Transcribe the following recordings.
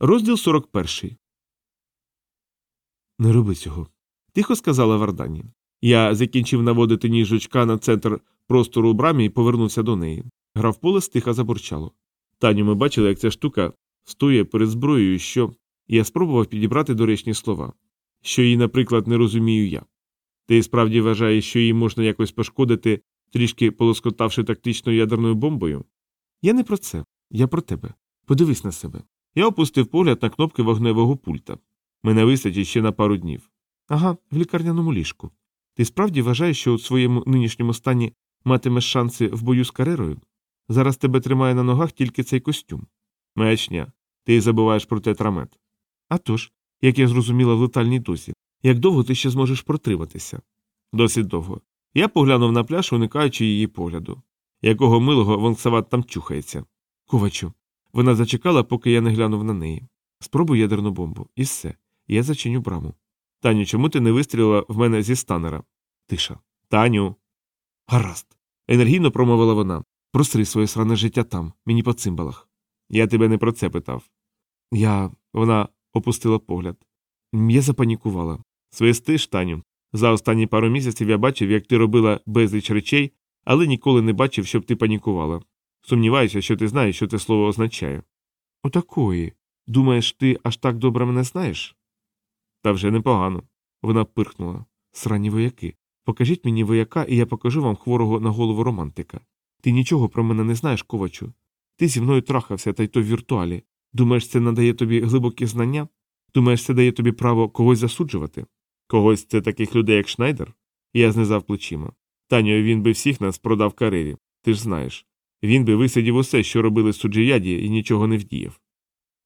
Розділ 41. Не роби цього. Тихо сказала Вардані. Я закінчив наводити ніж жучка на центр простору у брамі і повернувся до неї. Грав поле стиха забурчало. Таню ми бачили, як ця штука стоє перед зброєю, що я спробував підібрати доречні слова, що її, наприклад, не розумію я. Ти справді вважаєш, що її можна якось пошкодити, трішки полоскотавши тактичною ядерною бомбою? Я не про це, я про тебе. Подивись на себе. Я опустив погляд на кнопки вогневого пульта. Мене вистачить ще на пару днів. Ага, в лікарняному ліжку. Ти справді вважаєш, що у своєму нинішньому стані матимеш шанси в бою з карерою? Зараз тебе тримає на ногах тільки цей костюм. Маячня, ти забуваєш про тетрамет. А тож, як я зрозуміла в летальній дозі, як довго ти ще зможеш протриматися? Досить довго. Я поглянув на пляж, уникаючи її погляду. Якого милого вонксават там чухається. Ковачу. Вона зачекала, поки я не глянув на неї. Спробуй ядерну бомбу. І все. Я зачиню браму. Таню, чому ти не вистрілила в мене зі станера? Тиша. Таню. Гаразд. Енергійно промовила вона. Просри своє сране життя там, мені по цимбалах. Я тебе не про це питав. Я. Вона опустила погляд. Я запанікувала. Свисти ж, Таню. За останні пару місяців я бачив, як ти робила безліч речей, але ніколи не бачив, щоб ти панікувала. Сумніваюся, що ти знаєш, що це слово означає. Отакої. Думаєш, ти аж так добре мене знаєш? Та вже непогано. Вона пирхнула. Срані вояки. Покажіть мені вояка, і я покажу вам хворого на голову романтика. Ти нічого про мене не знаєш, ковачу. Ти зі мною трахався, та й то в віртуалі. Думаєш, це надає тобі глибокі знання? Думаєш, це дає тобі право когось засуджувати? Когось це таких людей, як Шнайдер? Я знизав плечима. Таню, він би всіх нас продав карері. Ти ж знаєш. Він би висидів усе, що робили суджияді, і нічого не вдіяв.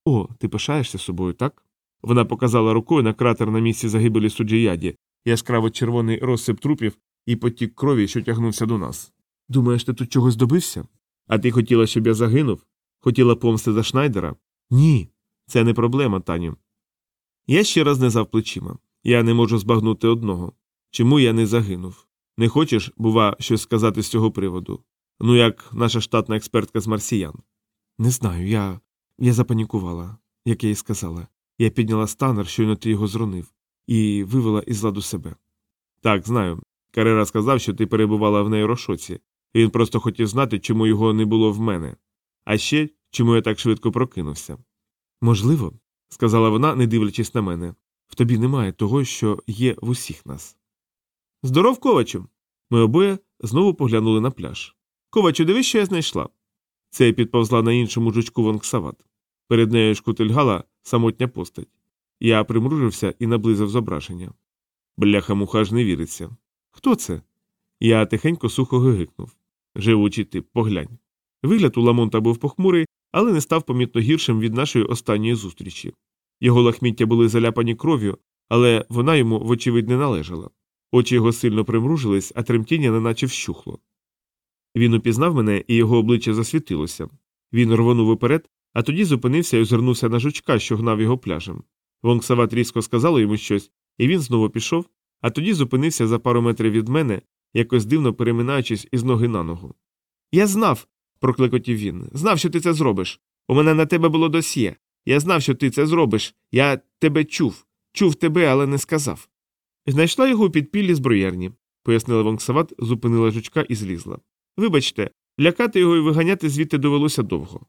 О, ти пишаєшся собою, так? Вона показала рукою на кратер на місці загибелі суджияді, яскраво червоний розсип трупів і потік крові, що тягнувся до нас. Думаєш, ти тут чогось добився? А ти хотіла, щоб я загинув? Хотіла помсти за Шнайдера? Ні, це не проблема, Таню. Я ще раз знизав плечима. Я не можу збагнути одного. Чому я не загинув? Не хочеш, бува, щось сказати з цього приводу? Ну, як наша штатна експертка з марсіян. Не знаю, я. я запанікувала, як я й сказала. Я підняла станер, щойно ти його зронив, і вивела із ладу себе. Так, знаю. Карера сказав, що ти перебувала в нейрошоці. Він просто хотів знати, чому його не було в мене. А ще чому я так швидко прокинувся. Можливо, сказала вона, не дивлячись на мене, в тобі немає того, що є в усіх нас. Здоров, ковачу. Ми обоє знову поглянули на пляж. Ковачу, дивись, що я знайшла. Це підповзла на іншому жучку Вонксават. Перед нею шкутильгала самотня постать. Я примружився і наблизив зображення. Бляха муха ж не віриться. Хто це? Я тихенько сухо гигикнув. Живучий тип, поглянь. Вигляд у Ламонта був похмурий, але не став помітно гіршим від нашої останньої зустрічі. Його лахміття були заляпані кров'ю, але вона йому, вочевидь, не належала. Очі його сильно примружились, а тремтіння неначе вщухло. Він упізнав мене, і його обличчя засвітилося. Він рвонув уперед, а тоді зупинився і озирнувся на жучка, що гнав його пляжем. Вонксават різко сказала йому щось, і він знову пішов, а тоді зупинився за пару метрів від мене, якось дивно переминаючись із ноги на ногу. Я знав, прокликотів він. Знав, що ти це зробиш. У мене на тебе було досьє. Я знав, що ти це зробиш. Я тебе чув. Чув тебе, але не сказав. Знайшла його у підпіллі зброєрні, пояснила Вонксават, зупинила жучка і злізла. Вибачте, лякати його і виганяти звідти довелося довго.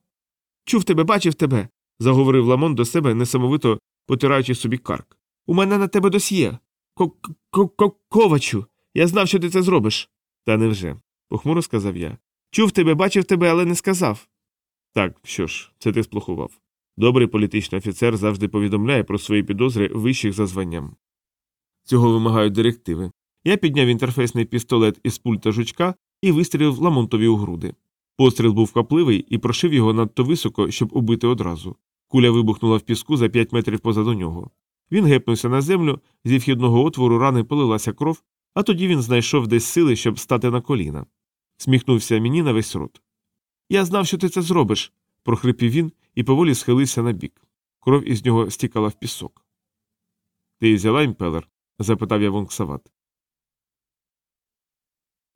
Чув тебе, бачив тебе, заговорив Ламон до себе, несамовито потираючи собі карк. У мене на тебе досьє. Ковачу. Я знав, що ти це зробиш. Та невже, похмуро сказав я. Чув тебе, бачив тебе, але не сказав. Так, що ж, це ти сплохував. Добрий політичний офіцер завжди повідомляє про свої підозри вищих за званням. Цього вимагають директиви. Я підняв інтерфейсний пістолет із пульта жучка і вистрілив Ламонтові у груди. Постріл був капливий і прошив його надто високо, щоб убити одразу. Куля вибухнула в піску за п'ять метрів позаду нього. Він гепнувся на землю, зі вхідного отвору рани полилася кров, а тоді він знайшов десь сили, щоб стати на коліна. Сміхнувся мені на весь рот. Я знав, що ти це зробиш, прохрипів він і поволі схилився на бік. Кров із нього стікала в пісок. Ти взяла імпелер? запитав я Вонксават.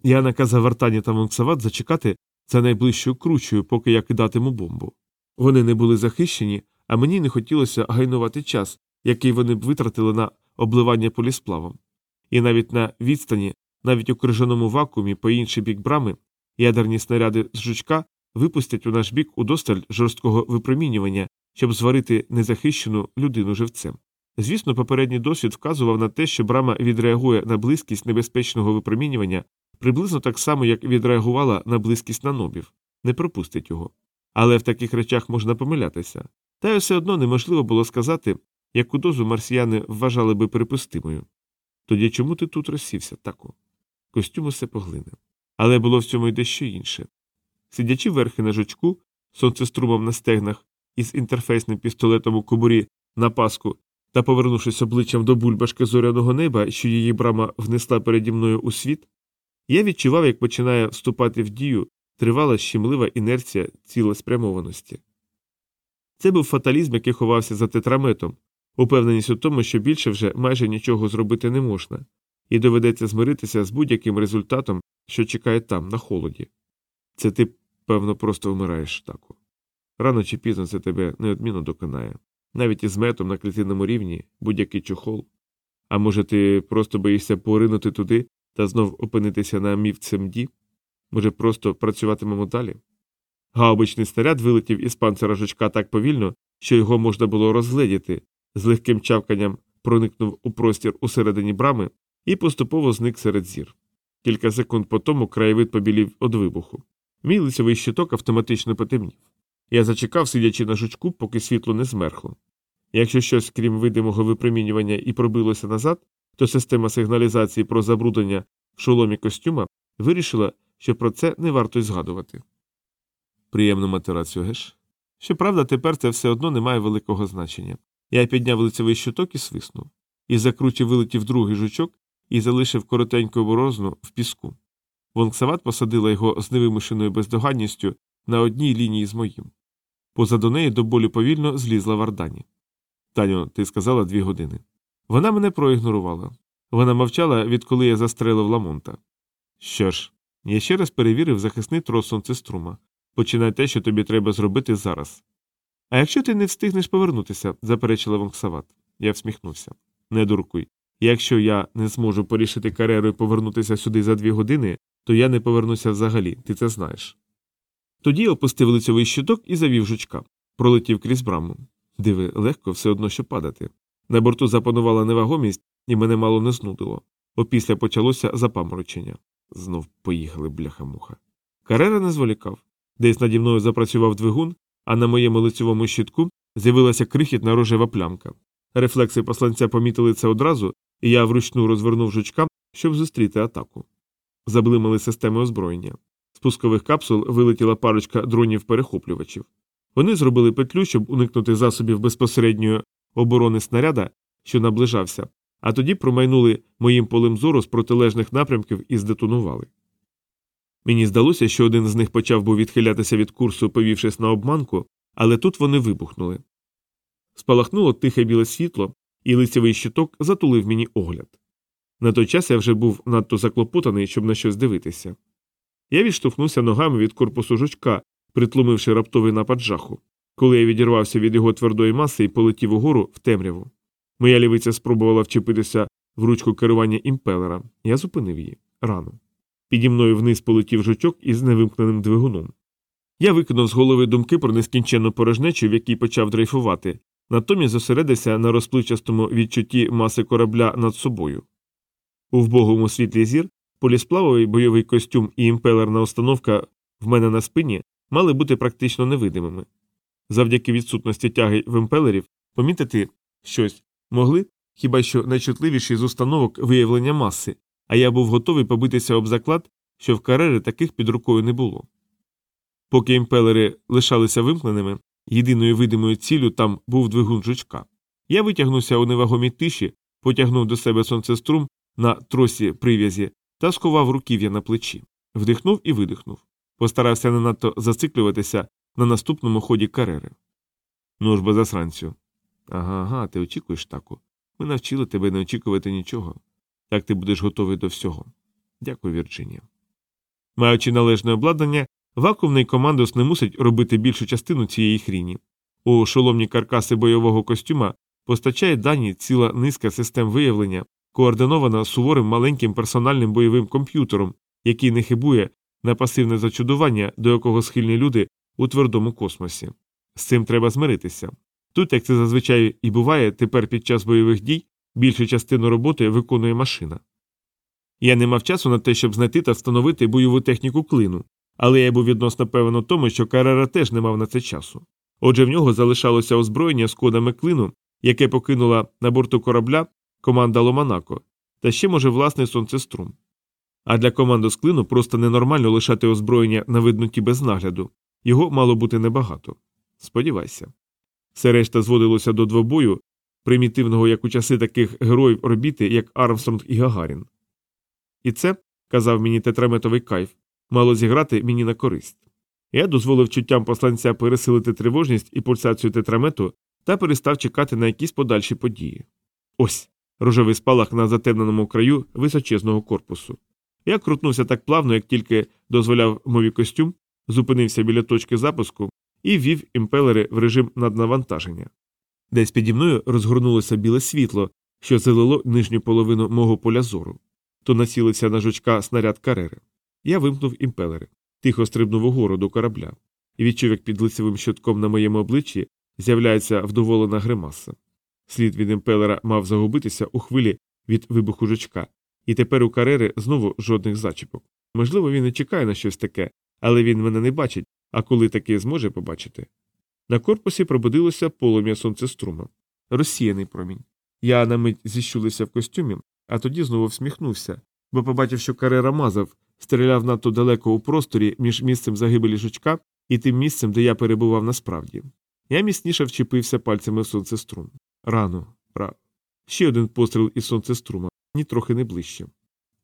Я наказав Вартані та Вонксават зачекати за найближчою кручею, поки я кидатиму бомбу. Вони не були захищені, а мені не хотілося гайнувати час, який вони б витратили на обливання полісплавом. І навіть на відстані, навіть у крижаному вакуумі по інший бік брами, ядерні снаряди з жучка випустять у наш бік удосталь жорсткого випромінювання, щоб зварити незахищену людину живцем. Звісно, попередній досвід вказував на те, що брама відреагує на близькість небезпечного випромінювання приблизно так само, як відреагувала на близькість нанобів, не пропустить його. Але в таких речах можна помилятися, та й все одно неможливо було сказати, яку дозу марсіяни вважали би припустимою. Тоді чому ти тут розсівся, таку? Костюм усе поглине. Але було в цьому й дещо інше. Сидячи верхи на жучку, сонцеструмом на стегнах із інтерфейсним пістолетом у кобурі на паску та повернувшись обличчям до бульбашки зоряного неба, що її брама внесла переді мною у світ, я відчував, як починає вступати в дію тривала щемлива інерція цілеспрямованості. Це був фаталізм, який ховався за тетраметом, упевненість у тому, що більше вже майже нічого зробити не можна, і доведеться змиритися з будь-яким результатом, що чекає там, на холоді. Це ти, певно, просто вмираєш таку. Рано чи пізно це тебе неодмінно доконає, навіть із метом на клітинному рівні будь-який чохол. А може, ти просто боїшся поринути туди та знов опинитися на мівцемді? Може, просто працюватимемо далі? Гаубичний снаряд вилетів із панцира жучка так повільно, що його можна було розгледіти, з легким чавканням проникнув у простір усередині брами і поступово зник серед зір. Кілька секунд по тому краєвид побілів від вибуху. Мій лицевий щиток автоматично потемнів. Я зачекав, сидячи на жучку, поки світло не змерхло. Якщо щось, крім видимого випромінювання, і пробилося назад, то система сигналізації про забруднення в шоломі костюма вирішила, що про це не варто й згадувати. Приємну матерацію, геш? Щоправда, тепер це все одно не має великого значення. Я підняв лицевий щиток і свиснув. Із закруті вилетів другий жучок і залишив коротеньку борозну в піску. Вонксават посадила його з невимушеною бездоганністю на одній лінії з моїм. Позаду неї до болю повільно злізла Вардані. Таню, ти сказала дві години. Вона мене проігнорувала. Вона мовчала, відколи я застрелив Ламонта. Що ж, я ще раз перевірив захисний трос сонцеструма. Починай те, що тобі треба зробити зараз. А якщо ти не встигнеш повернутися, заперечила Вонксават. Я всміхнувся. Не дуркуй. Якщо я не зможу порішити кар'єру і повернутися сюди за дві години, то я не повернуся взагалі, ти це знаєш. Тоді опустив лицьовий щиток і завів жучка, пролетів крізь браму. Диви, легко все одно що падати. На борту запанувала невагомість, і мене мало не знудило. Опісля почалося запаморочення. Знов поїхали бляха-муха. Карера не зволікав. Десь наді мною запрацював двигун, а на моєму лицьовому щитку з'явилася крихітна рожева плямка. Рефлекси посланця помітили це одразу, і я вручну розвернув жучка, щоб зустріти атаку. Заблимали системи озброєння. З пускових капсул вилетіла парочка дронів-перехоплювачів. Вони зробили петлю, щоб уникнути засобів безпосередньої оборони снаряда, що наближався, а тоді промайнули моїм полем зору з протилежних напрямків і здетонували. Мені здалося, що один з них почав був відхилятися від курсу, повівшись на обманку, але тут вони вибухнули. Спалахнуло тихе біле світло, і лицевий щиток затулив мені огляд. На той час я вже був надто заклопотаний, щоб на щось дивитися. Я відштовхнувся ногами від корпусу жучка, притлумивши раптовий напад жаху. Коли я відірвався від його твердої маси і полетів угору в темряву. Моя лівиця спробувала вчепитися в ручку керування імпелера. Я зупинив її рано. Піді мною вниз полетів жучок із невимкненим двигуном. Я викинув з голови думки про нескінченну порожнечу, в якій почав дрейфувати, натомість зосередився на розпливчастому відчутті маси корабля над собою. У вбогому світлі зір полісплавовий бойовий костюм і імпелерна установка в мене на спині мали бути практично невидимими. Завдяки відсутності тяги в імпелерів помітити щось могли хіба що найчутливіші з установок виявлення маси, а я був готовий побитися об заклад, що в карери таких під рукою не було. Поки імпелери лишалися вимкненими, єдиною видимою ціллю там був двигун жучка. Я витягнувся у невагомій тиші, потягнув до себе сонцеструм на тросі прив'язі та сховав руків'я на плечі, вдихнув і видихнув. Постарався не надто зациклюватися на наступному ході карери. Ну ж бо засранцю. Ага, ага, ти очікуєш таку. Ми навчили тебе не очікувати нічого. Так ти будеш готовий до всього. Дякую, Вірджинія. Маючи належне обладнання, вакуумний командос не мусить робити більшу частину цієї хріні. У шоломні каркаси бойового костюма постачає дані ціла низка систем виявлення, координована суворим маленьким персональним бойовим комп'ютером, який не хибує на пасивне зачудування, до якого схильні люди у твердому космосі. З цим треба змиритися. Тут, як це зазвичай і буває, тепер під час бойових дій більшу частину роботи виконує машина. Я не мав часу на те, щоб знайти та встановити бойову техніку клину, але я був відносно певен у тому, що Карера теж не мав на це часу. Отже, в нього залишалося озброєння з кодами клину, яке покинула на борту корабля команда Ломанако, та ще, може, власний сонцеструм. А для команди з клину просто ненормально лишати озброєння на видноті без нагляду, його мало бути небагато. Сподівайся. Все решта зводилося до двобою, примітивного як у часи таких героїв робіти, як Армстронг і Гагарін. І це, казав мені тетраметовий кайф, мало зіграти мені на користь. Я дозволив чуттям посланця пересилити тривожність і пульсацію тетрамету та перестав чекати на якісь подальші події. Ось рожевий спалах на затемненому краю височезного корпусу. Я крутнувся так плавно, як тільки дозволяв мові костюм, зупинився біля точки запуску і ввів імпелери в режим наднавантаження. Десь піді мною розгорнулося біле світло, що залило нижню половину мого поля зору. То націлився на жучка снаряд карери. Я вимкнув імпелери, тихо стрибнув угору до корабля і відчув, як під лицевим щитком на моєму обличчі з'являється вдоволена гримаса. Слід від імпелера мав загубитися у хвилі від вибуху жучка, і тепер у карери знову жодних зачіпок. Можливо, він і чекає на щось таке, але він мене не бачить, а коли таки зможе побачити. На корпусі пробудилося полум'я сонцеструма. Розсіяний промінь. Я на мить зіщулився в костюмі, а тоді знову всміхнувся, бо побачив, що карера мазав, стріляв надто далеко у просторі між місцем загибелі жучка і тим місцем, де я перебував насправді. Я міцніше вчепився пальцями в сонцеструм. Рано, ра. Ще один постріл із сонцеструма, ні трохи не ближче.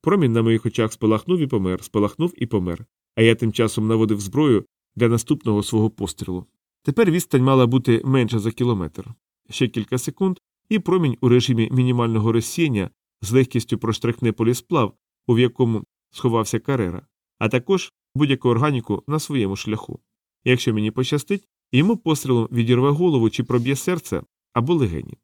Промінь на моїх очах спалахнув і помер, спалахнув і помер, а я тим часом наводив зброю для наступного свого пострілу. Тепер відстань мала бути менша за кілометр. Ще кілька секунд, і промінь у режимі мінімального розсіяння з легкістю проштрихне полісплав, у якому сховався карера, а також будь-яку органіку на своєму шляху. Якщо мені пощастить, йому пострілом відірве голову чи проб'є серце або легені.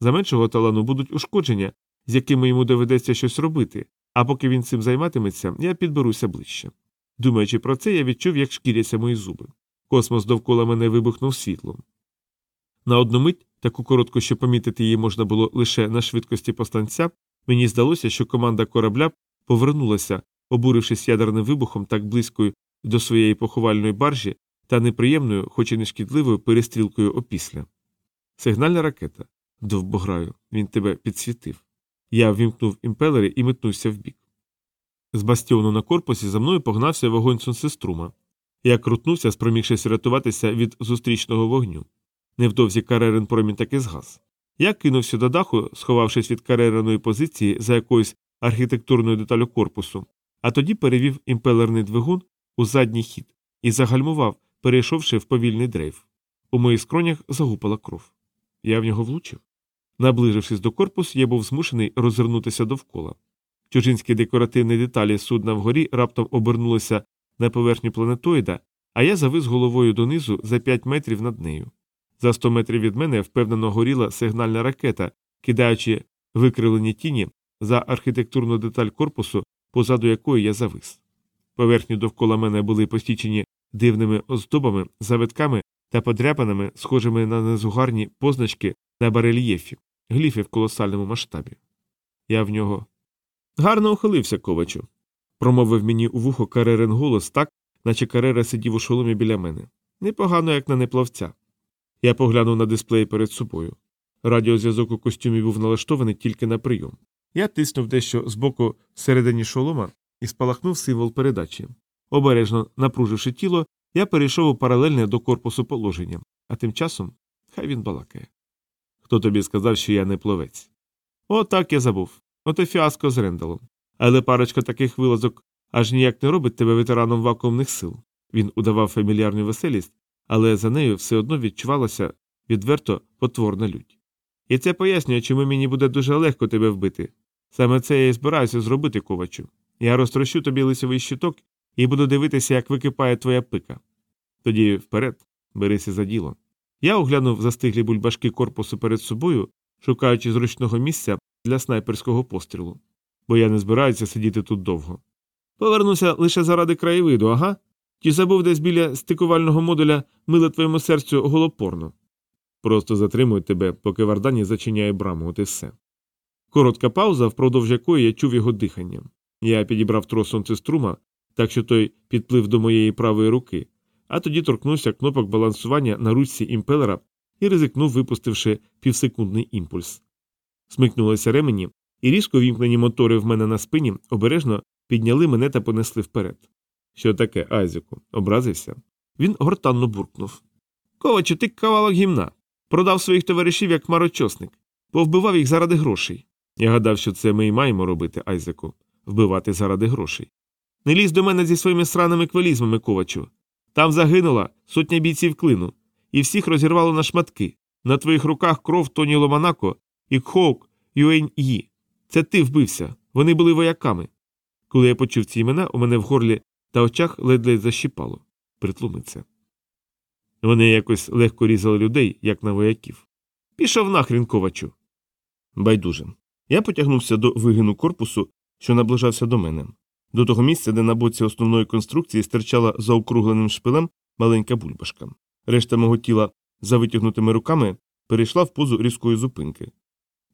За меншого талану будуть ушкодження, з якими йому доведеться щось робити, а поки він цим займатиметься, я підберуся ближче. Думаючи про це, я відчув, як шкіряться мої зуби. Космос довкола мене вибухнув світлом. На одну мить, таку коротку, що помітити її можна було лише на швидкості постанця, мені здалося, що команда корабля повернулася, обурившись ядерним вибухом так близькою до своєї поховальної баржі та неприємною, хоч і нешкідливою перестрілкою опісля. Сигнальна ракета. Довбограю, він тебе підсвітив. Я ввімкнув імпелери і метнувся вбік. З бастіону на корпусі за мною погнався вогонь сонцеструма. Я крутнувся, спромігшись рятуватися від зустрічного вогню. Невдовзі карерин промінь таки згас. Я кинувся до даху, сховавшись від каререної позиції за якоюсь архітектурною деталю корпусу, а тоді перевів імпелерний двигун у задній хід і загальмував, перейшовши в повільний дрейф. У моїх скронях загупала кров. Я в нього влучив. Наближившись до корпусу, я був змушений розвернутися довкола. Чужинські декоративні деталі судна вгорі раптом обернулися на поверхню планетоїда, а я завис головою донизу за 5 метрів над нею. За 100 метрів від мене впевнено горіла сигнальна ракета, кидаючи викривлені тіні за архітектурну деталь корпусу, позаду якої я завис. Поверхні довкола мене були постічені дивними оздобами, завитками та подряпаними, схожими на незугарні позначки на барельєфі, гліфи в колосальному масштабі. Я в нього гарно ухилився, ковачу, промовив мені у вухо каререн голос так, наче карера сидів у шоломі біля мене. Непогано, як на неплавця. Я поглянув на дисплей перед собою. Радіозв'язок у костюмі був налаштований тільки на прийом. Я тиснув дещо збоку всередині шолома і спалахнув символ передачі. Обережно напруживши тіло, я перейшов у паралельне до корпусу положення, а тим часом хай він балакає. Хто тобі сказав, що я не пловець? О, так я забув. Ото фіаско з Рендалом. Але парочка таких вилазок аж ніяк не робить тебе ветераном вакуумних сил. Він удавав фамільярну веселість, але за нею все одно відчувалася відверто потворна лють. І це пояснює, чому мені буде дуже легко тебе вбити. Саме це я і збираюся зробити, ковачу. Я розтрощу тобі лисовий щиток і буду дивитися, як википає твоя пика. Тоді вперед, берися за діло. Я оглянув застиглі бульбашки корпусу перед собою, шукаючи зручного місця для снайперського пострілу, бо я не збираюся сидіти тут довго. Повернуся лише заради краєвиду, ага? Чи забув десь біля стикувального модуля миле твоєму серцю голопорно? Просто затримую тебе, поки Вардані зачиняє браму, от і все. Коротка пауза, впродовж якої я чув його дихання. Я підібрав трос сонцеструма, так що той підплив до моєї правої руки, а тоді торкнувся кнопок балансування на ручці імпелера і ризикнув, випустивши півсекундний імпульс. Смикнулися ремені, і різко вімкнені мотори в мене на спині обережно підняли мене та понесли вперед. Що таке, Айзеку? Образився? Він гортанно буркнув. Ковачу, ти кавалок гімна. Продав своїх товаришів як марочосник, повбивав їх заради грошей. Я гадав, що це ми й маємо робити, Айзеку, вбивати заради грошей. Не лізь до мене зі своїми сраними квалізмами, ковачу. Там загинула сотня бійців клину, і всіх розірвало на шматки. На твоїх руках кров Тоні Ломанако і Кхоук Юень Ї. Це ти вбився. Вони були вояками. Коли я почув ці імена, у мене в горлі та очах ледь-ледь защіпало. Притлумиться. Вони якось легко різали людей, як на вояків. Пішов нахрін, ковачу. Байдуже. Я потягнувся до вигину корпусу, що наближався до мене, до того місця, де на боці основної конструкції стирчала за округленим шпилем маленька бульбашка. Решта мого тіла за витягнутими руками перейшла в позу різкої зупинки.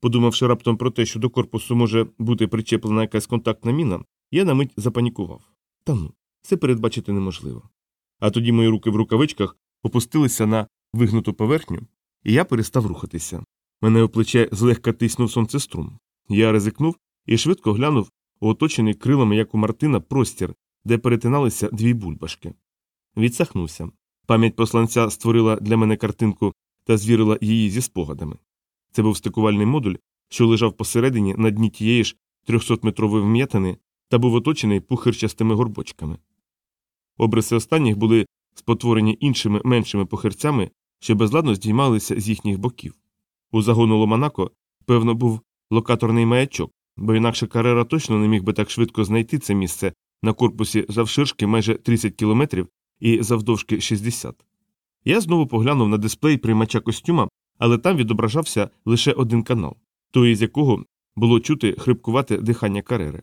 Подумавши раптом про те, що до корпусу може бути причеплена якась контактна міна, я на мить запанікував. Та ну, це передбачити неможливо. А тоді мої руки в рукавичках опустилися на вигнуту поверхню, і я перестав рухатися. Мене у плече злегка тиснув сонцеструм. Я ризикнув і швидко глянув у оточений крилами, як у Мартина, простір, де перетиналися дві бульбашки. Відсахнувся. Пам'ять посланця створила для мене картинку та звірила її зі спогадами. Це був стикувальний модуль, що лежав посередині на дні тієї ж 300-метрової вм'ятини та був оточений пухирчастими горбочками. Обриси останніх були спотворені іншими меншими похирцями, що безладно здіймалися з їхніх боків. У загону Ломанако, певно, був локаторний маячок, бо інакше Карера точно не міг би так швидко знайти це місце на корпусі завширшки майже 30 кілометрів і завдовжки 60. Я знову поглянув на дисплей приймача костюма, але там відображався лише один канал, той із якого було чути хрипкувате дихання Карери.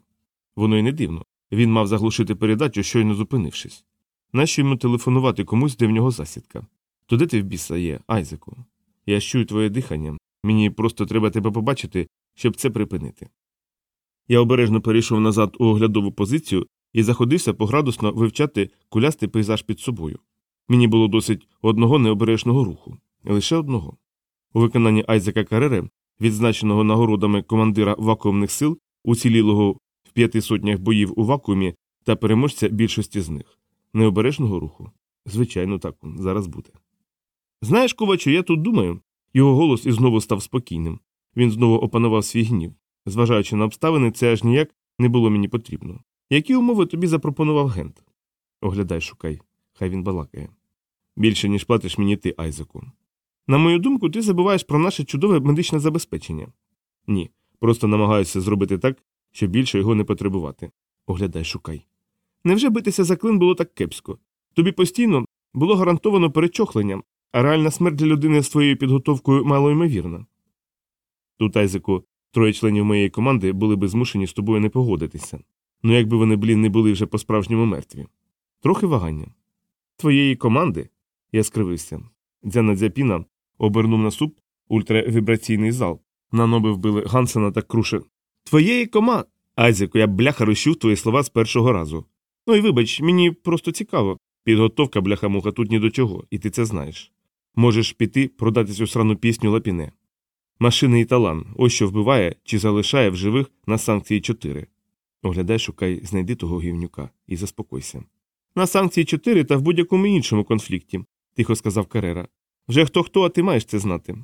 Воно й не дивно. Він мав заглушити передачу, щойно зупинившись. Нащо йому телефонувати комусь, де в нього засідка? То ти в біса є, Айзеку? Я чую твоє дихання. Мені просто треба тебе побачити, щоб це припинити. Я обережно перейшов назад у оглядову позицію і заходився поградусно вивчати кулястий пейзаж під собою. Мені було досить одного необережного руху, лише одного. У виконанні Айзека Карери, відзначеного нагородами командира вакуумних сил, уцілілого в п'яти сотнях боїв у вакуумі та переможця більшості з них. Необережного руху? Звичайно, так зараз буде. Знаєш, ковачу, я тут думаю. Його голос і знову став спокійним. Він знову опанував свій гнів. Зважаючи на обставини, це аж ніяк не було мені потрібно. Які умови тобі запропонував Гент? Оглядай, шукай, хай він балакає. Більше, ніж платиш мені ти, Айзеку. На мою думку, ти забуваєш про наше чудове медичне забезпечення. Ні, просто намагаюся зробити так, щоб більше його не потребувати. Оглядай, шукай. Невже битися за клин було так кепсько? Тобі постійно було гарантовано перечохлення, а реальна смерть для людини з твоєю підготовкою малоймовірна. Тут, Айзеку, троє членів моєї команди були би змушені з тобою не погодитися. Ну якби вони, блін, не були вже по-справжньому мертві. Трохи вагання. Твоєї команди? Я скривився. Дзяна дзяпіна обернув на суп ультравібраційний зал. На ноби вбили Гансена та Круше. Твоєї команди. Айзеку, я бляха розчув твої слова з першого разу. Ну і вибач, мені просто цікаво. Підготовка бляха-муха тут ні до чого, і ти це знаєш. Можеш піти продати цю срану пісню лапіне. Машини і талан, ось що вбиває чи залишає в живих на санкції 4. Оглядай, шукай, знайди того гівнюка і заспокойся. На санкції 4 та в будь-якому іншому конфлікті, тихо сказав Карера. Вже хто хто, а ти маєш це знати.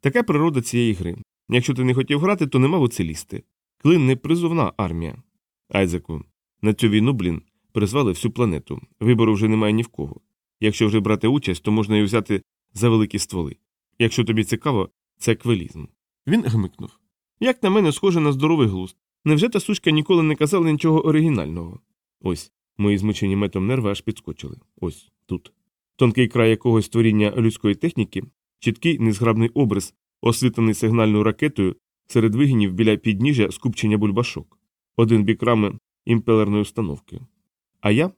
Така природа цієї гри. Якщо ти не хотів грати, то нема в оце лізти. Клин не призовна армія. Айзеку, на цю війну, блін, призвали всю планету. Вибору вже немає ні в кого. Якщо вже брати участь, то можна і взяти за великі стволи. Якщо тобі цікаво, це квелізм. Він гмикнув. Як на мене, схоже на здоровий глузд. Невже та сучка ніколи не казала нічого оригінального? Ось, мої змучені метом нерви аж підскочили. Ось тут. Тонкий край якогось творіння людської техніки чіткий незграбний образ, освітлений сигнальною ракетою серед вигинів біля підніжжя скупчення бульбашок, один бік рами імпелерної установки. А я,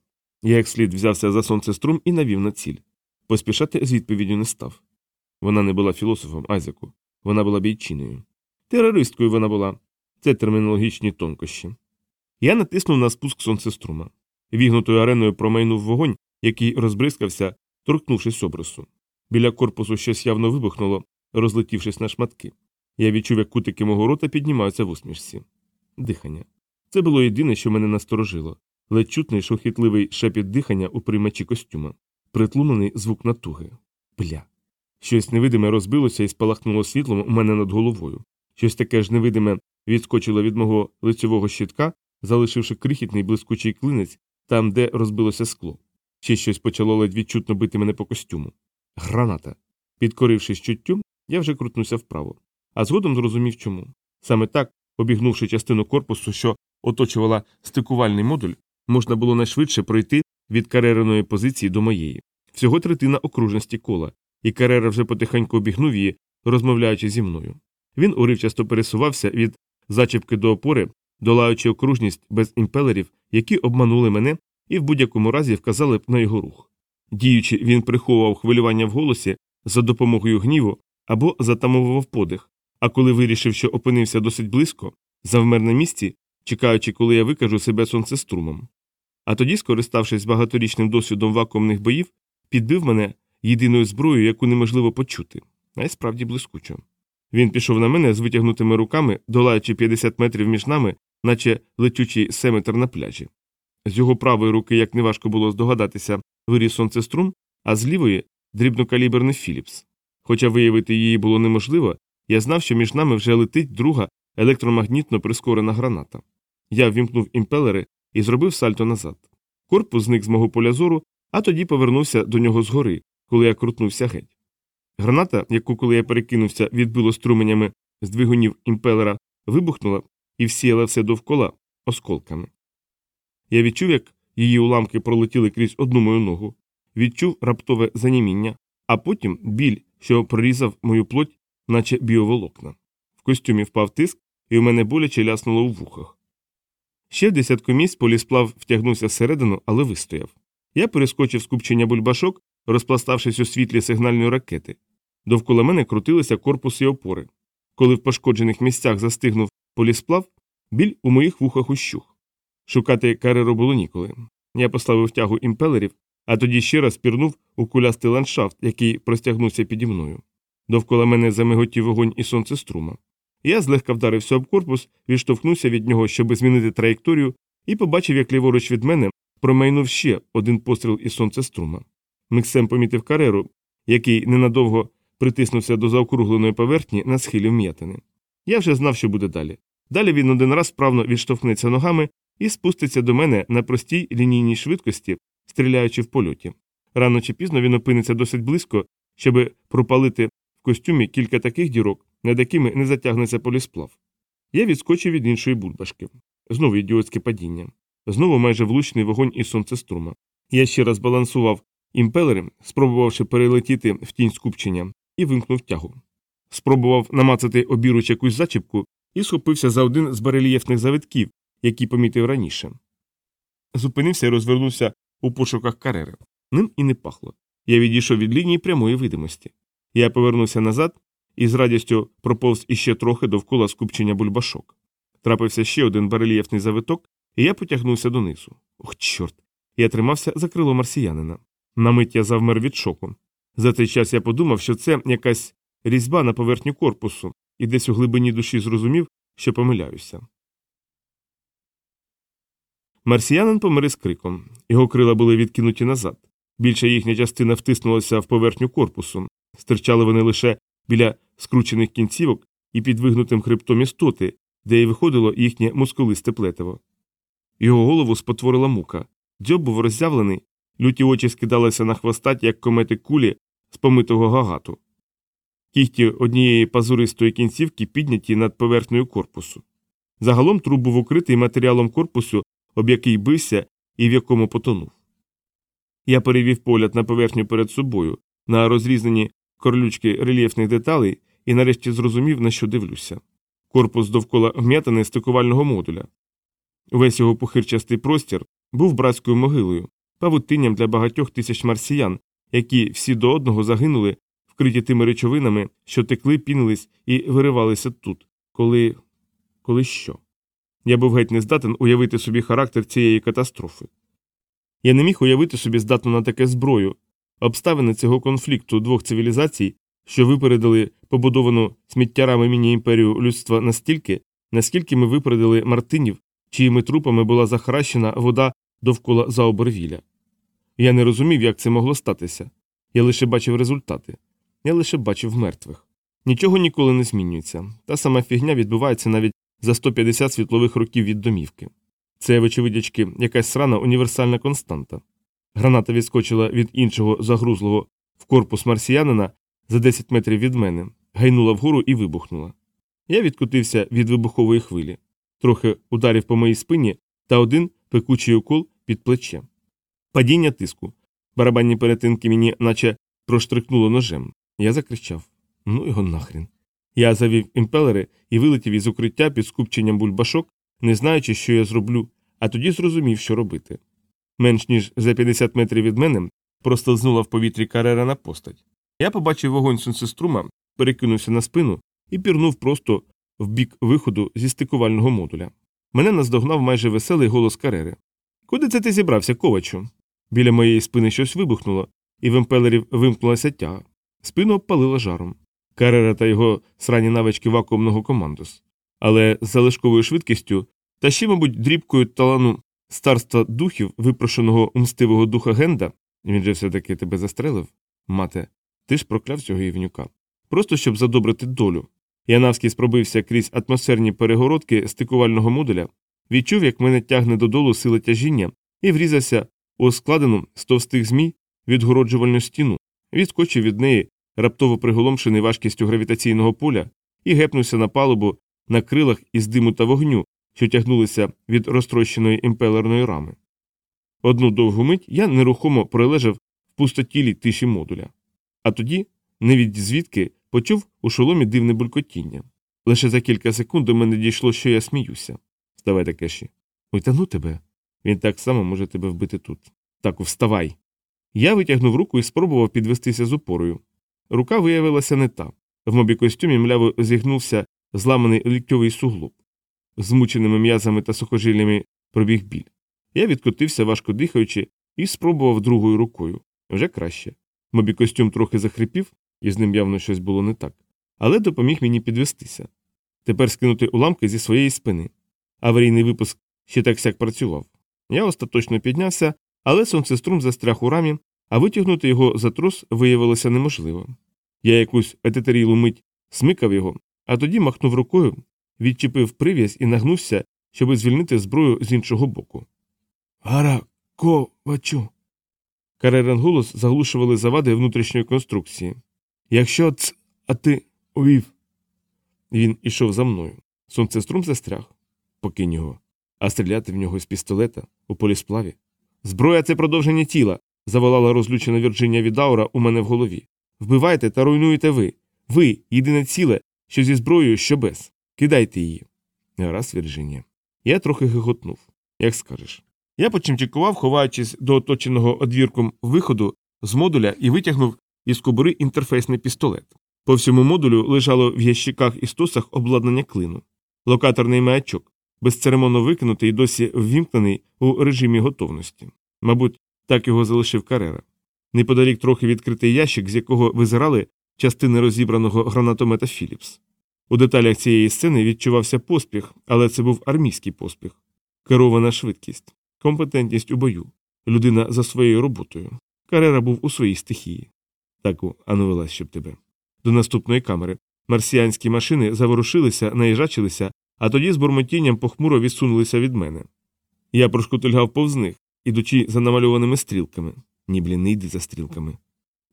я як слід взявся за сонцеструм і навів на ціль. Поспішати з відповіддю не став. Вона не була філософом Айзеку, вона була бійчиною. Терористкою вона була. Це термінологічні тонкощі. Я натиснув на спуск сонцеструма. Вігнутою ареною промайнув вогонь, який розбризкався, торкнувшись обрису. Біля корпусу щось явно вибухнуло, розлетівшись на шматки. Я відчув, як кутики мого рота піднімаються в усмішці. Дихання. Це було єдине, що мене насторожило ледь чутний шохітливий шепіт дихання у приймачі костюма, притлумлений звук натуги. Бля. Щось невидиме розбилося і спалахнуло світлом у мене над головою. Щось таке ж невидиме відскочило від мого лицьового щитка, залишивши крихітний блискучий клинець там, де розбилося скло. Ще щось почало ледь відчутно бити мене по костюму. Граната. Підкорившись чуттю, я вже крутнувся вправо. А згодом зрозумів чому. Саме так, обігнувши частину корпусу, що оточувала стикувальний модуль, можна було найшвидше пройти від каререної позиції до моєї. Всього третина окружності кола, і карера вже потихеньку обігнув її, розмовляючи зі мною. Він уривчасто пересувався від зачіпки до опори, долаючи окружність без імпелерів, які обманули мене і в будь-якому разі вказали б на його рух. Діючи, він приховував хвилювання в голосі за допомогою гніву або затамовував подих, а коли вирішив, що опинився досить близько, завмер на місці, чекаючи, коли я викажу себе сонцеструмом. А тоді, скориставшись багаторічним досвідом вакуумних боїв, підбив мене єдиною зброєю, яку неможливо почути, а й справді блискучо. Він пішов на мене з витягнутими руками, долаючи 50 метрів між нами, наче летючий семетр на пляжі. З його правої руки, як неважко було здогадатися, виріс сонцеструм, а з лівої дрібнокаліберний Філіпс. Хоча виявити її було неможливо, я знав, що між нами вже летить друга електромагнітно прискорена граната. Я ввімкнув імпелери і зробив сальто назад. Корпус зник з мого поля зору, а тоді повернувся до нього згори, коли я крутнувся геть. Граната, яку, коли я перекинувся, відбило струменями з двигунів імпелера, вибухнула і всіяла все довкола осколками. Я відчув, як її уламки пролетіли крізь одну мою ногу, відчув раптове заніміння, а потім біль, що прорізав мою плоть, наче біоволокна. В костюмі впав тиск, і у мене боляче ляснуло у вухах. Ще в десятку місць полісплав втягнувся всередину, але вистояв. Я перескочив скупчення бульбашок, розпластавшись у світлі сигнальної ракети. Довкола мене крутилися корпус і опори. Коли в пошкоджених місцях застигнув полісплав, біль у моїх вухах ущух. Шукати кареру було ніколи. Я поставив тягу імпелерів, а тоді ще раз пірнув у кулястий ландшафт, який простягнувся піді мною. Довкола мене замиготів вогонь і сонцеструма. Я злегка вдарився об корпус, відштовхнувся від нього, щоб змінити траєкторію, і побачив, як ліворуч від мене промайнув ще один постріл із сонцеструма. Миксем помітив кареру, який ненадовго притиснувся до заокругленої поверхні на схилі вм'ятини. Я вже знав, що буде далі. Далі він один раз справно відштовхнеться ногами і спуститься до мене на простій лінійній швидкості, стріляючи в польоті. Рано чи пізно він опиниться досить близько, щоб пропалити в костюмі кілька таких дірок, над якими не затягнеться полісплав. Я відскочив від іншої бульбашки. Знову ідіотське падіння. Знову майже влучний вогонь із сонцеструма. Я ще раз балансував імпелери, спробувавши перелетіти в тінь скупчення, і вимкнув тягу. Спробував намацати обіруч якусь зачіпку і схопився за один з барельєфних завитків, який помітив раніше. Зупинився і розвернувся у пошуках карери. Ним і не пахло. Я відійшов від лінії прямої видимості. Я повернувся назад і з радістю проповз іще трохи довкола скупчення бульбашок. Трапився ще один барельєфний завиток, і я потягнувся донизу. Ох, чорт! Я тримався за крило марсіянина. На мить я завмер від шоку. За цей час я подумав, що це якась різьба на поверхню корпусу, і десь у глибині душі зрозумів, що помиляюся. Марсіянин помер із криком. Його крила були відкинуті назад. Більша їхня частина втиснулася в поверхню корпусу. Стирчали вони лише біля скручених кінцівок і під вигнутим хребтом істоти, де й виходило їхнє мускулисте плетиво. Його голову спотворила мука. Дзьоб був роззявлений, люті очі скидалися на хвостать, як комети кулі з помитого гагату. Кіхті однієї пазуристої кінцівки підняті над поверхнею корпусу. Загалом труп був укритий матеріалом корпусу, об який бився і в якому потонув. Я перевів погляд на поверхню перед собою, на розрізані корлючки рельєфних деталей і нарешті зрозумів, на що дивлюся. Корпус довкола вм'ятини стикувального модуля. Весь його похирчастий простір був братською могилою, павутинням для багатьох тисяч марсіян, які всі до одного загинули, вкриті тими речовинами, що текли, пінились і виривалися тут, коли. коли що. Я був геть не здатен уявити собі характер цієї катастрофи. Я не міг уявити собі здатну на таке зброю, обставини цього конфлікту двох цивілізацій, що випередили побудовану сміттярами міні-імперію людства настільки, наскільки ми випередили мартинів, чиїми трупами була захаращена вода довкола Заобервіля. Я не розумів, як це могло статися. Я лише бачив результати. Я лише бачив мертвих. Нічого ніколи не змінюється. Та сама фігня відбувається навіть за 150 світлових років від домівки. Це, вочевидячки, якась срана універсальна константа. Граната відскочила від іншого загрузлого в корпус марсіянина за 10 метрів від мене, гайнула вгору і вибухнула. Я відкотився від вибухової хвилі, трохи ударів по моїй спині та один пекучий укол під плече. Падіння тиску. Барабанні перетинки мені наче проштрикнуло ножем. Я закричав Ну його нахрін. Я завів імпелери і вилетів із укриття під скупченням бульбашок, не знаючи, що я зроблю, а тоді зрозумів, що робити. Менш ніж за 50 метрів від мене простелзнула в повітрі карера на постать. Я побачив вогонь сонцеструма, перекинувся на спину і пірнув просто в бік виходу зі стикувального модуля. Мене наздогнав майже веселий голос карери. Куди це ти зібрався, ковачу? Біля моєї спини щось вибухнуло, і в імпелерів вимкнулася тяга. Спину обпалила жаром. Карера та його срані навички вакуумного командос. Але з залишковою швидкістю та ще, мабуть, дрібкою талану старства духів, випрошеного у мстивого духа Генда, він же все таки тебе застрелив, мате, ти ж прокляв цього івнюка. Просто щоб задобрити долю. Я навскіз пробився крізь атмосферні перегородки стикувального модуля, відчув, як мене тягне додолу сила тяжіння, і врізався у складену з товстих змій відгороджувальну стіну, відскочив від неї, раптово приголомшений важкістю гравітаційного поля, і гепнувся на палубу на крилах із диму та вогню, що тягнулися від розтрощеної імпелерної рами. Одну довгу мить я нерухомо пролежав в пустотілі тиші модуля. А тоді, не від звідки, почув у шоломі дивне булькотіння. Лише за кілька секунд до мене дійшло, що я сміюся. Вставай Такеші. Ой, та ну тебе. Він так само може тебе вбити тут. Так, вставай. Я витягнув руку і спробував підвестися з опорою. Рука виявилася не та. В мобі костюмі мляво зігнувся зламаний ліктьовий суглоб. Змученими м'язами та сухожиллями пробіг біль. Я відкотився, важко дихаючи, і спробував другою рукою. Вже краще. Мобі костюм трохи захрипів, і з ним явно щось було не так, але допоміг мені підвестися. Тепер скинути уламки зі своєї спини. Аварійний випуск ще так сяк працював. Я остаточно піднявся, але сонцеструм застряг у рамі, а витягнути його за трос виявилося неможливо. Я якусь ететерілу мить смикав його, а тоді махнув рукою, відчепив прив'язь і нагнувся, щоби звільнити зброю з іншого боку. Гара, ковачу. Каререн голос заглушували завади внутрішньої конструкції. Якщо ц, а ти увів. Він ішов за мною. Сонцеструм застряг. Покинь його. А стріляти в нього з пістолета у полісплаві. Зброя це продовження тіла. Заволала розлючена Вірджинія Відаура у мене в голові. Вбивайте та руйнуєте ви. Ви єдине ціле, що зі зброєю, що без. Кидайте її. Гаразд, Вірджинія. Я трохи гиготнув. Як скажеш. Я почимчикував, ховаючись до оточеного одвірком виходу з модуля і витягнув із кобури інтерфейсний пістолет. По всьому модулю лежало в ящиках і стосах обладнання клину. Локаторний маячок, безцеремонно викинутий і досі ввімкнений у режимі готовності. Мабуть, так його залишив Карера. Неподалік трохи відкритий ящик, з якого визирали частини розібраного гранатомета Філіпс. У деталях цієї сцени відчувався поспіх, але це був армійський поспіх, керована швидкість, компетентність у бою, людина за своєю роботою. Карера був у своїй стихії. Таку, ану велась, щоб тебе. До наступної камери марсіанські машини заворушилися, наїжачилися, а тоді з бурмотінням похмуро відсунулися від мене. Я прошкутильгав повз них, ідучи за намальованими стрілками. Ні, блін, не йди за стрілками.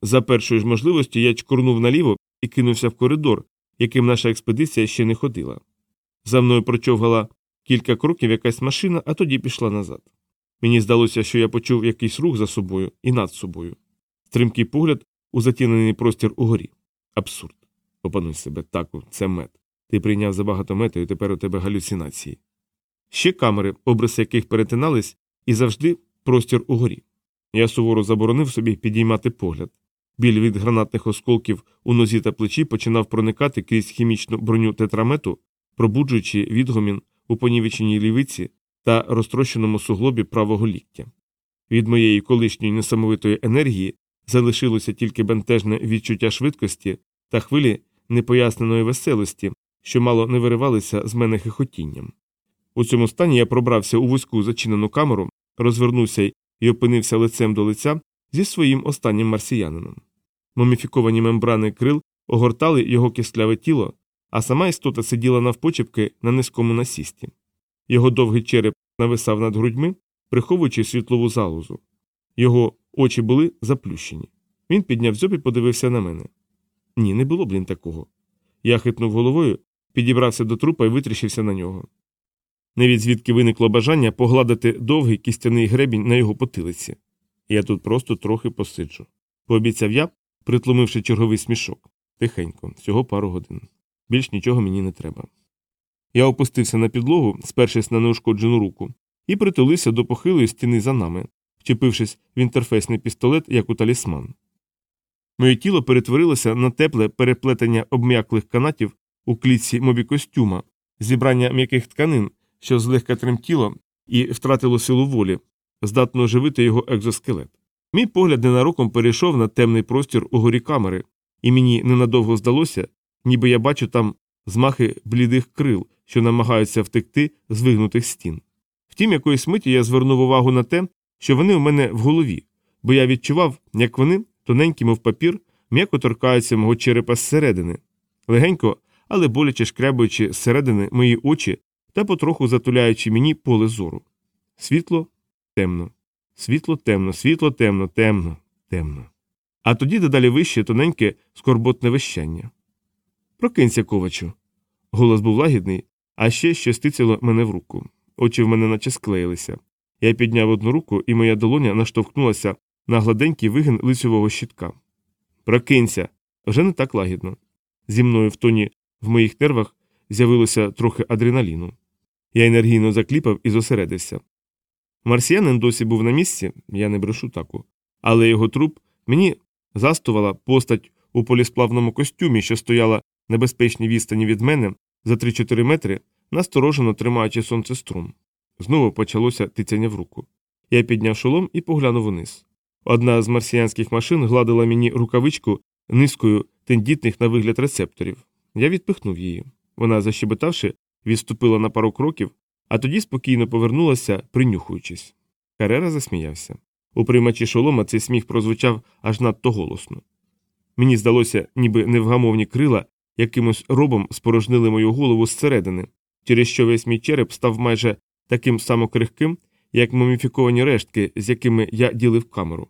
За першої ж можливості я чкурнув наліво і кинувся в коридор, яким наша експедиція ще не ходила. За мною прочовгала кілька кроків якась машина, а тоді пішла назад. Мені здалося, що я почув якийсь рух за собою і над собою. Стримкий погляд у затінений простір угорі. Абсурд. Опануй себе, таку, це мед. Ти прийняв забагато мету, і тепер у тебе галюцинації. Ще камери, обриси яких перетинались, і завжди простір угорі. Я суворо заборонив собі підіймати погляд. Біль від гранатних осколків у нозі та плечі починав проникати крізь хімічну броню тетрамету, пробуджуючи відгомін у понівеченій лівиці та розтрощеному суглобі правого ліктя. Від моєї колишньої несамовитої енергії залишилося тільки бентежне відчуття швидкості та хвилі непоясненої веселості, що мало не виривалися з мене хихотінням. У цьому стані я пробрався у вузьку зачинену камеру, розвернувся і опинився лицем до лиця зі своїм останнім марсіянином. Муміфіковані мембрани крил огортали його кисляве тіло, а сама істота сиділа навпочепки на низькому насісті. Його довгий череп нависав над грудьми, приховуючи світлову залозу. Його очі були заплющені. Він підняв зьоб і подивився на мене. Ні, не було, блін, такого. Я хитнув головою, підібрався до трупа і витріщився на нього. Невід звідки виникло бажання погладити довгий кістяний гребінь на його потилиці. Я тут просто трохи посиджу. Пообіцяв я, притлумивши черговий смішок. Тихенько, всього пару годин. Більш нічого мені не треба. Я опустився на підлогу, спершись на неушкоджену руку, і притулився до похилої стіни за нами, вчепившись в інтерфейсний пістолет, як у талісман. Моє тіло перетворилося на тепле переплетення обм'яклих канатів у клітці мобікостюма, зібрання м'яких тканин, що злегка тремтіло і втратило силу волі, здатно оживити його екзоскелет. Мій погляд ненароком перейшов на темний простір у горі камери, і мені ненадовго здалося, ніби я бачу там змахи блідих крил, що намагаються втекти з вигнутих стін. Втім, якоїсь миті я звернув увагу на те, що вони у мене в голові, бо я відчував, як вони, тоненькі, мов папір, м'яко торкаються мого черепа зсередини, легенько, але боляче шкрябуючи зсередини мої очі та потроху затуляючи мені поле зору. Світло темно, світло темно, світло темно, темно, темно. А тоді дедалі вище тоненьке скорботне вищання. Прокинься, ковачу. Голос був лагідний, а ще щось тицяло мене в руку. Очі в мене наче склеїлися. Я підняв одну руку, і моя долоня наштовхнулася на гладенький вигин лицьового щитка. Прокинься. Вже не так лагідно. Зі мною в тоні в моїх нервах з'явилося трохи адреналіну. Я енергійно закліпав і зосередився. Марсіянин досі був на місці, я не брешу таку, але його труп мені застувала постать у полісплавному костюмі, що стояла на безпечній відстані від мене за 3-4 метри, насторожено тримаючи сонцеструм. Знову почалося тицяння в руку. Я підняв шолом і поглянув униз. Одна з марсіянських машин гладила мені рукавичку низкою тендітних на вигляд рецепторів. Я відпихнув її. Вона, защебетавши, відступила на пару кроків, а тоді спокійно повернулася, принюхуючись. Карера засміявся. У приймачі шолома цей сміх прозвучав аж надто голосно. Мені здалося, ніби невгамовні крила якимось робом спорожнили мою голову зсередини, через що весь мій череп став майже таким самокрихким, як муміфіковані рештки, з якими я ділив камеру.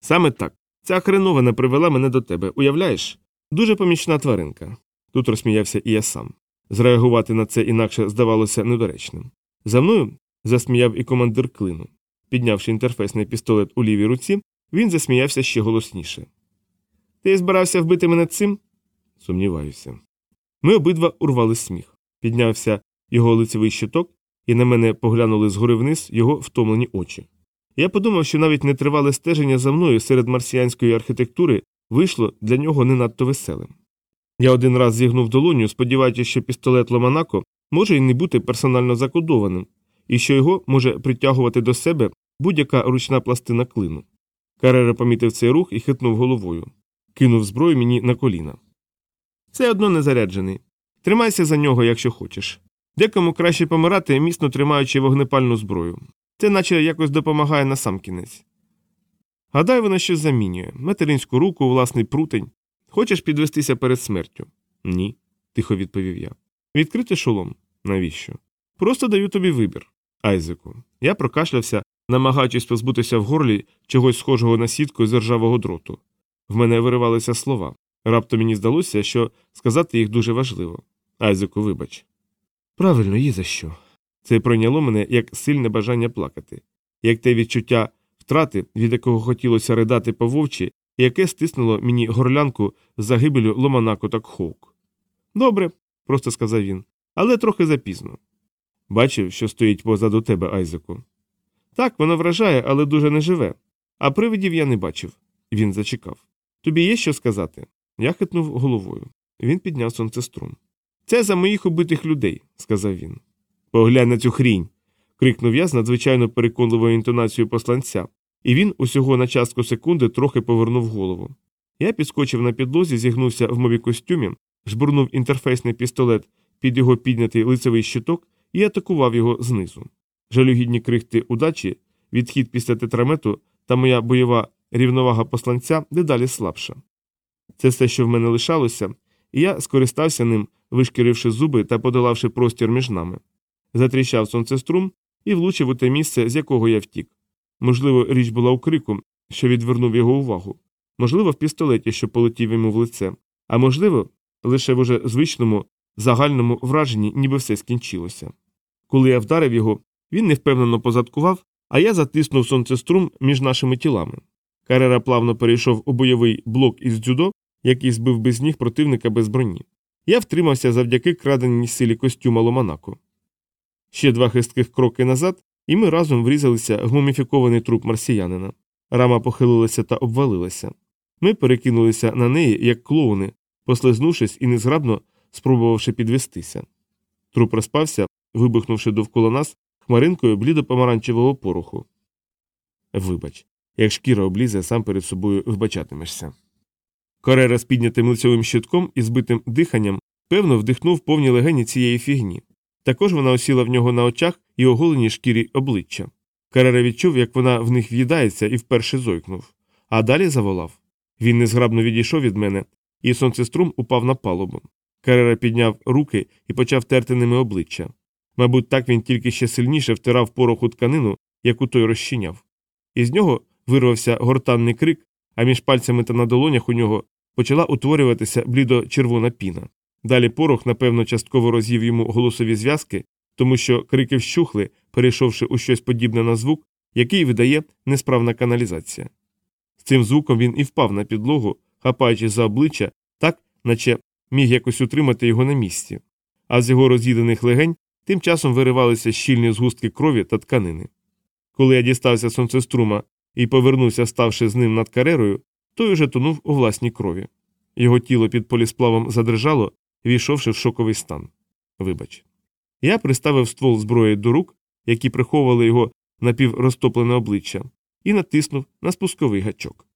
Саме так. Ця хреновина привела мене до тебе, уявляєш? Дуже помічна тваринка. Тут розсміявся і я сам. Зреагувати на це інакше здавалося недоречним. За мною засміяв і командир клину. Піднявши інтерфейсний пістолет у лівій руці, він засміявся ще голосніше. Ти збирався вбити мене цим? Сумніваюся. Ми обидва урвали сміх. Піднявся його лицевий щиток, і на мене поглянули згори вниз його втомлені очі. Я подумав, що навіть нетривале стеження за мною серед марсіанської архітектури вийшло для нього не надто веселим. Я один раз зігнув долоню, сподіваючись, що пістолет Ломанако може і не бути персонально закодованим, і що його може притягувати до себе будь-яка ручна пластина клину. Карера помітив цей рух і хитнув головою, кинув зброю мені на коліна. Це одно не заряджений. Тримайся за нього, якщо хочеш. Декому краще помирати, міцно тримаючи вогнепальну зброю. Це наче якось допомагає на сам кінець. Гадай, вона щось замінює материнську руку, власний прутень. Хочеш підвестися перед смертю? Ні, тихо відповів я. Відкрити шолом. Навіщо? Просто даю тобі вибір. Айзеку. Я прокашлявся, намагаючись позбутися в горлі чогось схожого на сітку з ржавого дроту. В мене виривалися слова. Раптом мені здалося, що сказати їх дуже важливо. Айзеку, вибач. Правильно, є за що. Це пройняло мене як сильне бажання плакати, як те відчуття втрати, від якого хотілося ридати по вовчі, яке стиснуло мені горлянку загибелю Ломанако та Кхоук. Добре, просто сказав він, але трохи запізно. Бачив, що стоїть позаду тебе, Айзеку. Так, воно вражає, але дуже не живе. А привидів я не бачив. Він зачекав. Тобі є що сказати? Я хитнув головою. Він підняв сонцеструм. Це за моїх убитих людей, сказав він. Поглянь на цю хрінь. крикнув я з надзвичайно переконливою інтонацією посланця, і він усього на частку секунди трохи повернув голову. Я підскочив на підлозі, зігнувся в мові костюмі, жбурнув інтерфейсний пістолет під його піднятий лицевий щиток і атакував його знизу. Жалюгідні крихти удачі, відхід після тетрамету та моя бойова рівновага посланця дедалі слабша. Це все, що в мене лишалося, і я скористався ним, вишкіривши зуби та подолавши простір між нами. Затріщав сонцеструм і влучив у те місце, з якого я втік. Можливо, річ була у крику, що відвернув його увагу, можливо, в пістолеті, що полетів йому в лице, а можливо, лише в уже звичному, загальному враженні, ніби все скінчилося. Коли я вдарив його, він невпевнено позадкував, а я затиснув сонцеструм між нашими тілами. Карера плавно перейшов у бойовий блок із дзюдо, який збив без ніг противника без броні. Я втримався завдяки краденій силі костюма Ломанако. Ще два хистких кроки назад, і ми разом врізалися в муміфікований труп марсіянина. Рама похилилася та обвалилася. Ми перекинулися на неї, як клоуни, послизнувшись і незграбно спробувавши підвестися. Труп розпався, вибухнувши довкола нас хмаринкою блідо-помаранчевого пороху. Вибач, як шкіра облізе, сам перед собою вибачатимешся. Корера з піднятим лицьовим щитком і збитим диханням, певно, вдихнув повні легені цієї фігні. Також вона осіла в нього на очах і оголеній шкірі обличчя. Карера відчув, як вона в них в'їдається, і вперше зойкнув, а далі заволав. Він незграбно відійшов від мене, і сонцеструм упав на палубу. Карера підняв руки і почав терти ними обличчя. Мабуть, так він тільки ще сильніше втирав пороху тканину, яку той розчиняв. Із нього вирвався гортанний крик, а між пальцями та на долонях у нього почала утворюватися блідо-червона піна. Далі порох, напевно, частково роз'їв йому голосові зв'язки, тому що крики вщухли, перейшовши у щось подібне на звук, який видає несправна каналізація. З цим звуком він і впав на підлогу, хапаючи за обличчя, так, наче міг якось утримати його на місці, а з його роз'їдених легень тим часом виривалися щільні згустки крові та тканини. Коли я дістався сонцеструма і повернувся, ставши з ним над карерою, той уже тонув у власній крові. Його тіло під полісплавом задрижало, війшовши в шоковий стан. Вибач. Я приставив ствол зброї до рук, які приховували його напіврозтоплене обличчя, і натиснув на спусковий гачок.